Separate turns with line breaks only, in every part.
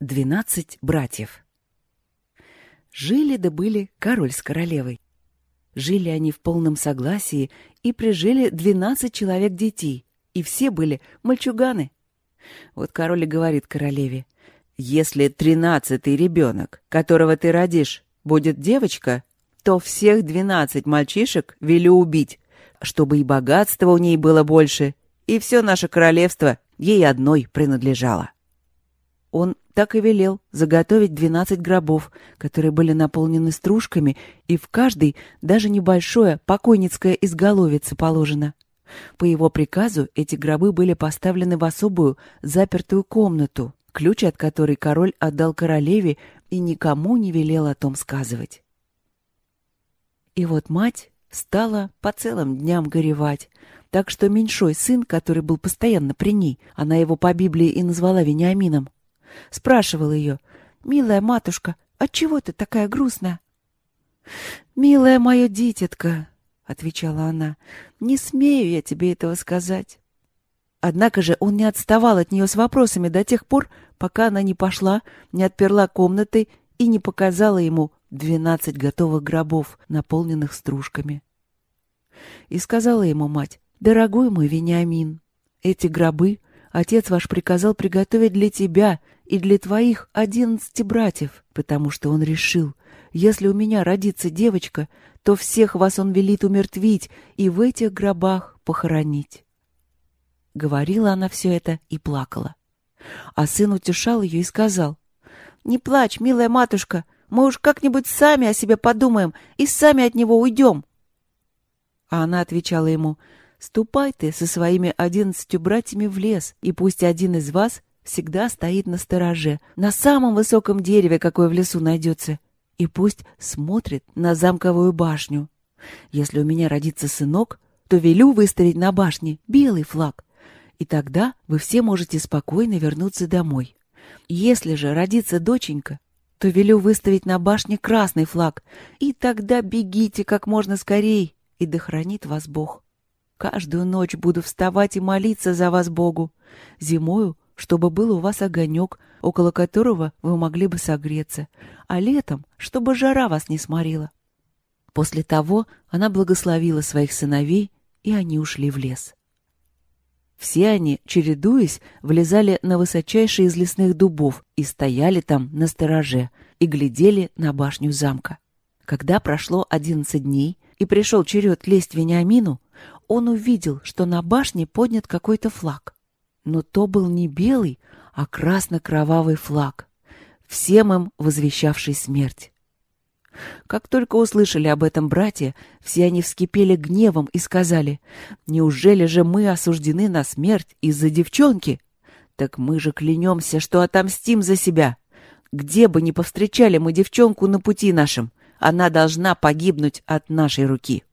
Двенадцать братьев. Жили да были король с королевой. Жили они в полном согласии и прижили двенадцать человек детей, и все были мальчуганы. Вот король и говорит королеве, «Если тринадцатый ребенок, которого ты родишь, будет девочка, то всех двенадцать мальчишек велю убить, чтобы и богатства у ней было больше, и все наше королевство ей одной принадлежало». Он так и велел заготовить двенадцать гробов, которые были наполнены стружками, и в каждый даже небольшое покойницкое изголовице положено. По его приказу эти гробы были поставлены в особую запертую комнату, ключ от которой король отдал королеве и никому не велел о том сказывать. И вот мать стала по целым дням горевать, так что меньшой сын, который был постоянно при ней, она его по Библии и назвала Вениамином, спрашивал ее, «Милая матушка, отчего ты такая грустная?» «Милая моя дитятка», — отвечала она, — «не смею я тебе этого сказать». Однако же он не отставал от нее с вопросами до тех пор, пока она не пошла, не отперла комнаты и не показала ему двенадцать готовых гробов, наполненных стружками. И сказала ему мать, «Дорогой мой Вениамин, эти гробы отец ваш приказал приготовить для тебя и для твоих одиннадцати братьев, потому что он решил, если у меня родится девочка, то всех вас он велит умертвить и в этих гробах похоронить. Говорила она все это и плакала. А сын утешал ее и сказал, «Не плачь, милая матушка, мы уж как-нибудь сами о себе подумаем и сами от него уйдем». А она отвечала ему, «Ступай ты со своими одиннадцатью братьями в лес, и пусть один из вас всегда стоит на стороже, на самом высоком дереве, какое в лесу найдется, и пусть смотрит на замковую башню. Если у меня родится сынок, то велю выставить на башне белый флаг, и тогда вы все можете спокойно вернуться домой. Если же родится доченька, то велю выставить на башне красный флаг, и тогда бегите как можно скорей, и да хранит вас Бог. Каждую ночь буду вставать и молиться за вас Богу. Зимою чтобы был у вас огонек, около которого вы могли бы согреться, а летом, чтобы жара вас не сморила. После того она благословила своих сыновей, и они ушли в лес. Все они, чередуясь, влезали на высочайшие из лесных дубов и стояли там на стороже и глядели на башню замка. Когда прошло одиннадцать дней и пришел черед лезть Вениамину, он увидел, что на башне поднят какой-то флаг. Но то был не белый, а красно-кровавый флаг, всем им возвещавший смерть. Как только услышали об этом братья, все они вскипели гневом и сказали, «Неужели же мы осуждены на смерть из-за девчонки? Так мы же клянемся, что отомстим за себя. Где бы ни повстречали мы девчонку на пути нашем, она должна погибнуть от нашей руки».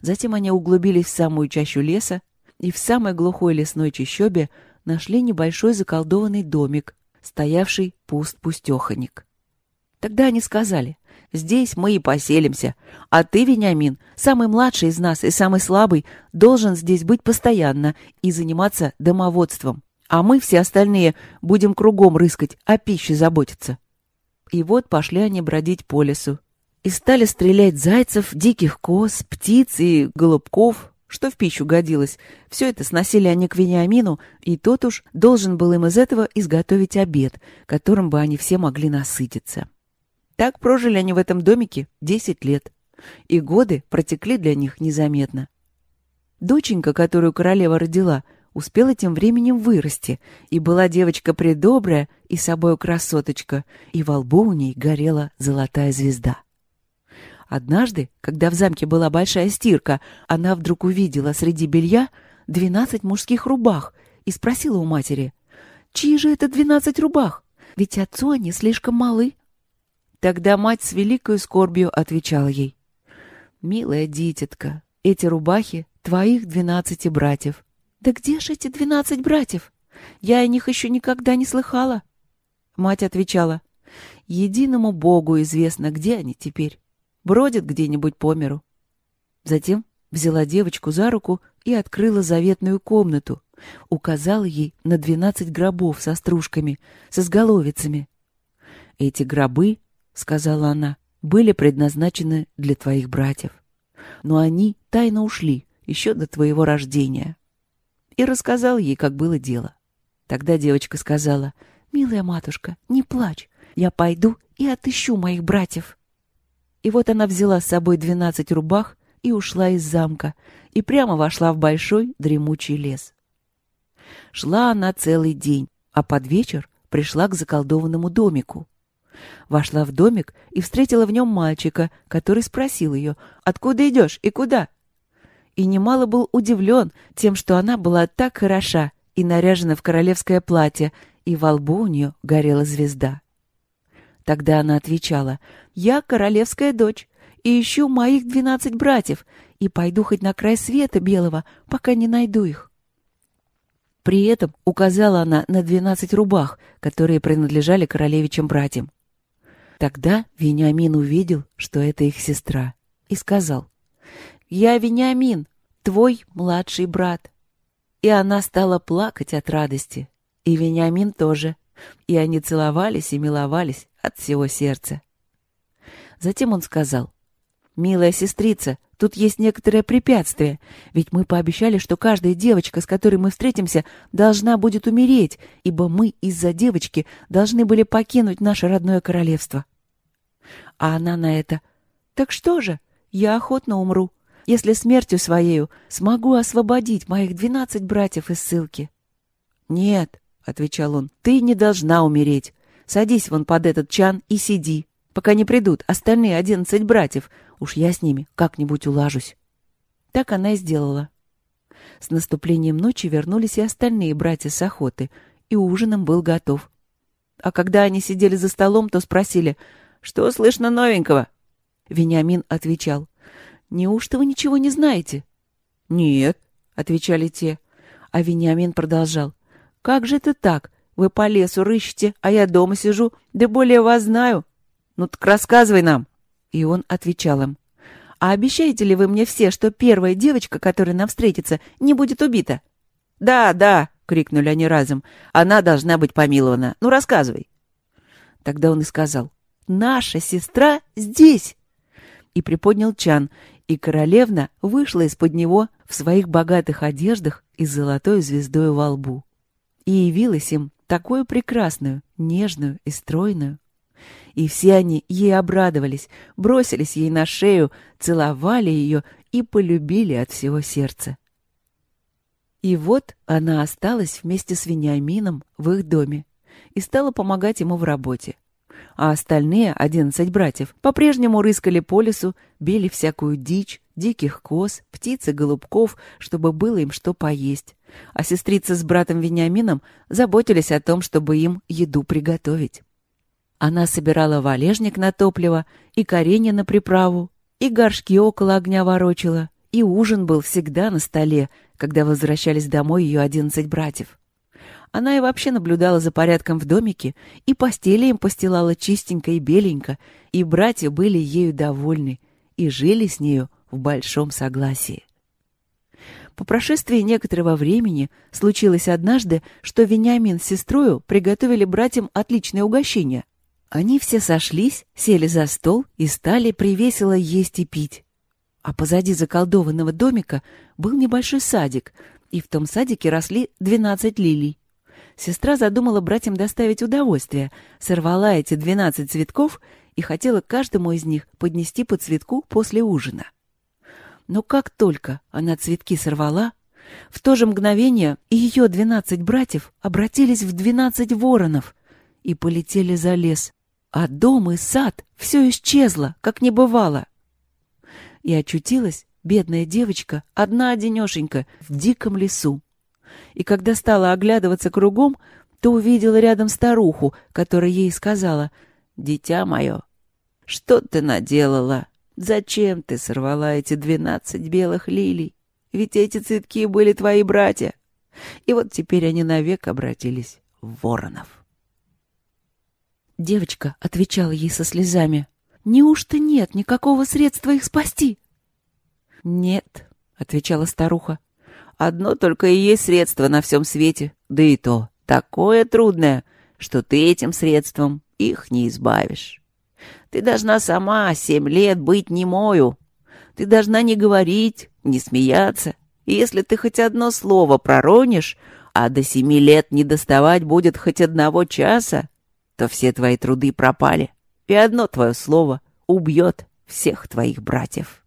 Затем они углубились в самую чащу леса и в самой глухой лесной чащобе нашли небольшой заколдованный домик, стоявший пуст-пустеханик. Тогда они сказали, «Здесь мы и поселимся, а ты, Вениамин, самый младший из нас и самый слабый, должен здесь быть постоянно и заниматься домоводством, а мы, все остальные, будем кругом рыскать, о пище заботиться». И вот пошли они бродить по лесу, и стали стрелять зайцев, диких коз, птиц и голубков, что в пищу годилось. Все это сносили они к Вениамину, и тот уж должен был им из этого изготовить обед, которым бы они все могли насытиться. Так прожили они в этом домике десять лет, и годы протекли для них незаметно. Доченька, которую королева родила, успела тем временем вырасти, и была девочка предобрая и собою красоточка, и во лбу у ней горела золотая звезда. Однажды, когда в замке была большая стирка, она вдруг увидела среди белья двенадцать мужских рубах и спросила у матери, «Чьи же это двенадцать рубах? Ведь отцу они слишком малы». Тогда мать с великой скорбью отвечала ей, «Милая дитятка, эти рубахи твоих двенадцати братьев». «Да где же эти двенадцать братьев? Я о них еще никогда не слыхала». Мать отвечала, «Единому Богу известно, где они теперь бродит где-нибудь по миру. Затем взяла девочку за руку и открыла заветную комнату, указала ей на двенадцать гробов со стружками, со сголовицами. «Эти гробы, — сказала она, — были предназначены для твоих братьев. Но они тайно ушли еще до твоего рождения». И рассказал ей, как было дело. Тогда девочка сказала, «Милая матушка, не плачь, я пойду и отыщу моих братьев». И вот она взяла с собой двенадцать рубах и ушла из замка, и прямо вошла в большой дремучий лес. Шла она целый день, а под вечер пришла к заколдованному домику. Вошла в домик и встретила в нем мальчика, который спросил ее, «Откуда идешь и куда?» И немало был удивлен тем, что она была так хороша и наряжена в королевское платье, и во лбу у нее горела звезда. Тогда она отвечала, «Я королевская дочь, и ищу моих двенадцать братьев, и пойду хоть на край света белого, пока не найду их». При этом указала она на двенадцать рубах, которые принадлежали королевичам братьям. Тогда Вениамин увидел, что это их сестра, и сказал, «Я Вениамин, твой младший брат». И она стала плакать от радости, и Вениамин тоже, и они целовались и миловались от всего сердца. Затем он сказал, «Милая сестрица, тут есть некоторое препятствие, ведь мы пообещали, что каждая девочка, с которой мы встретимся, должна будет умереть, ибо мы из-за девочки должны были покинуть наше родное королевство». А она на это, «Так что же, я охотно умру, если смертью своею смогу освободить моих двенадцать братьев из ссылки». «Нет», — отвечал он, — «ты не должна умереть. Садись вон под этот чан и сиди, пока не придут остальные одиннадцать братьев, Уж я с ними как-нибудь улажусь. Так она и сделала. С наступлением ночи вернулись и остальные братья с охоты, и ужином был готов. А когда они сидели за столом, то спросили, «Что слышно новенького?» Вениамин отвечал, «Неужто вы ничего не знаете?» «Нет», — отвечали те. А Вениамин продолжал, «Как же это так? Вы по лесу рыщете, а я дома сижу, да более вас знаю. Ну так рассказывай нам». И он отвечал им. «А обещаете ли вы мне все, что первая девочка, которая нам встретится, не будет убита?» «Да, да!» — крикнули они разом. «Она должна быть помилована. Ну, рассказывай!» Тогда он и сказал. «Наша сестра здесь!» И приподнял чан, и королевна вышла из-под него в своих богатых одеждах и золотой звездой во лбу. И явилась им такую прекрасную, нежную и стройную, и все они ей обрадовались, бросились ей на шею, целовали ее и полюбили от всего сердца. И вот она осталась вместе с Вениамином в их доме и стала помогать ему в работе. А остальные, одиннадцать братьев, по-прежнему рыскали по лесу, били всякую дичь, диких коз, птиц и голубков, чтобы было им что поесть. А сестрица с братом Вениамином заботились о том, чтобы им еду приготовить. Она собирала валежник на топливо и коренья на приправу, и горшки около огня ворочала, и ужин был всегда на столе, когда возвращались домой ее одиннадцать братьев. Она и вообще наблюдала за порядком в домике, и постели им постилала чистенько и беленько, и братья были ею довольны, и жили с нею в большом согласии. По прошествии некоторого времени случилось однажды, что Вениамин с сестрою приготовили братьям отличное угощение. Они все сошлись, сели за стол и стали привесело есть и пить. А позади заколдованного домика был небольшой садик, и в том садике росли двенадцать лилий. Сестра задумала братьям доставить удовольствие, сорвала эти двенадцать цветков и хотела каждому из них поднести по цветку после ужина. Но как только она цветки сорвала, в то же мгновение ее двенадцать братьев обратились в двенадцать воронов и полетели за лес, а дом и сад все исчезло, как не бывало. И очутилась бедная девочка, одна-одинешенька, в диком лесу. И когда стала оглядываться кругом, то увидела рядом старуху, которая ей сказала, «Дитя мое, что ты наделала? Зачем ты сорвала эти двенадцать белых лилий? Ведь эти цветки были твои братья». И вот теперь они навек обратились в воронов. Девочка отвечала ей со слезами. «Неужто нет никакого средства их спасти?» «Нет», — отвечала старуха. Одно только и есть средство на всем свете, да и то такое трудное, что ты этим средством их не избавишь. Ты должна сама семь лет быть немою. Ты должна не говорить, не смеяться. И если ты хоть одно слово проронишь, а до семи лет не доставать будет хоть одного часа, то все твои труды пропали, и одно твое слово убьет всех твоих братьев.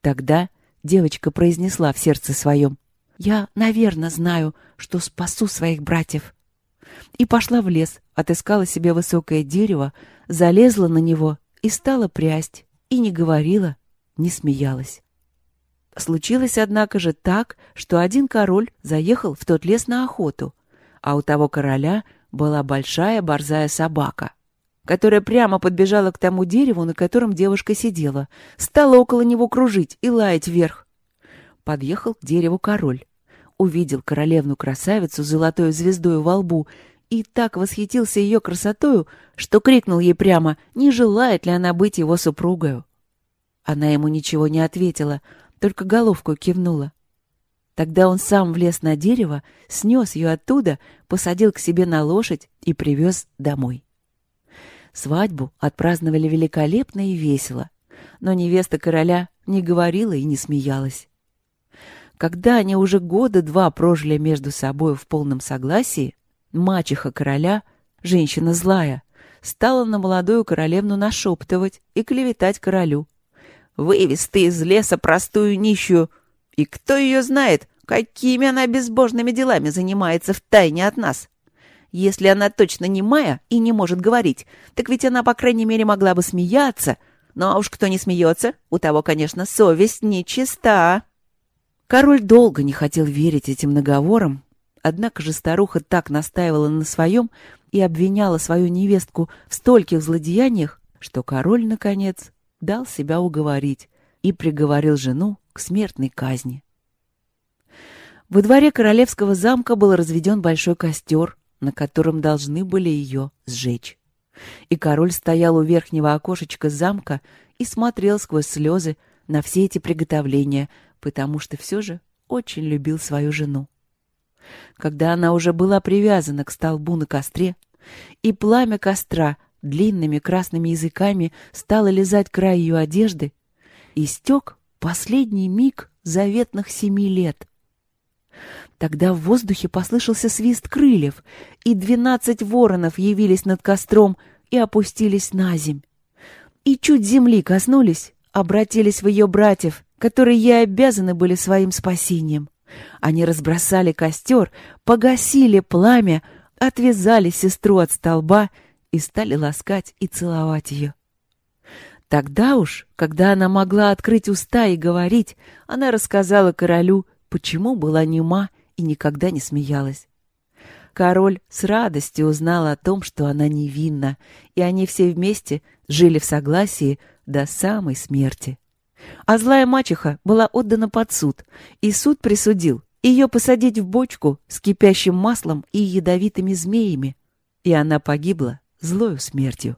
Тогда девочка произнесла в сердце своем, «Я, наверное, знаю, что спасу своих братьев». И пошла в лес, отыскала себе высокое дерево, залезла на него и стала прясть, и не говорила, не смеялась. Случилось, однако же, так, что один король заехал в тот лес на охоту, а у того короля была большая борзая собака, которая прямо подбежала к тому дереву, на котором девушка сидела, стала около него кружить и лаять вверх. Подъехал к дереву король, увидел королевну-красавицу с золотой звездой во лбу и так восхитился ее красотою, что крикнул ей прямо, не желает ли она быть его супругою. Она ему ничего не ответила — только головку кивнула. Тогда он сам влез на дерево, снес ее оттуда, посадил к себе на лошадь и привез домой. Свадьбу отпраздновали великолепно и весело, но невеста короля не говорила и не смеялась. Когда они уже года два прожили между собой в полном согласии, мачеха короля, женщина злая, стала на молодую королевну нашептывать и клеветать королю, Вывез ты из леса простую нищую. И кто ее знает, какими она безбожными делами занимается в тайне от нас? Если она точно не Майя и не может говорить, так ведь она, по крайней мере, могла бы смеяться. Ну а уж кто не смеется, у того, конечно, совесть нечиста. Король долго не хотел верить этим наговорам, однако же старуха так настаивала на своем и обвиняла свою невестку в стольких злодеяниях, что король, наконец, дал себя уговорить и приговорил жену к смертной казни. Во дворе королевского замка был разведен большой костер, на котором должны были ее сжечь. И король стоял у верхнего окошечка замка и смотрел сквозь слезы на все эти приготовления, потому что все же очень любил свою жену. Когда она уже была привязана к столбу на костре, и пламя костра длинными красными языками стала лизать край ее одежды, истек последний миг заветных семи лет. Тогда в воздухе послышался свист крыльев, и двенадцать воронов явились над костром и опустились на земь. И чуть земли коснулись, обратились в ее братьев, которые ей обязаны были своим спасением. Они разбросали костер, погасили пламя, отвязали сестру от столба и стали ласкать и целовать ее. Тогда уж, когда она могла открыть уста и говорить, она рассказала королю, почему была нема и никогда не смеялась. Король с радостью узнал о том, что она невинна, и они все вместе жили в согласии до самой смерти. А злая мачеха была отдана под суд, и суд присудил ее посадить в бочку с кипящим маслом и ядовитыми змеями, и она погибла злою смертью.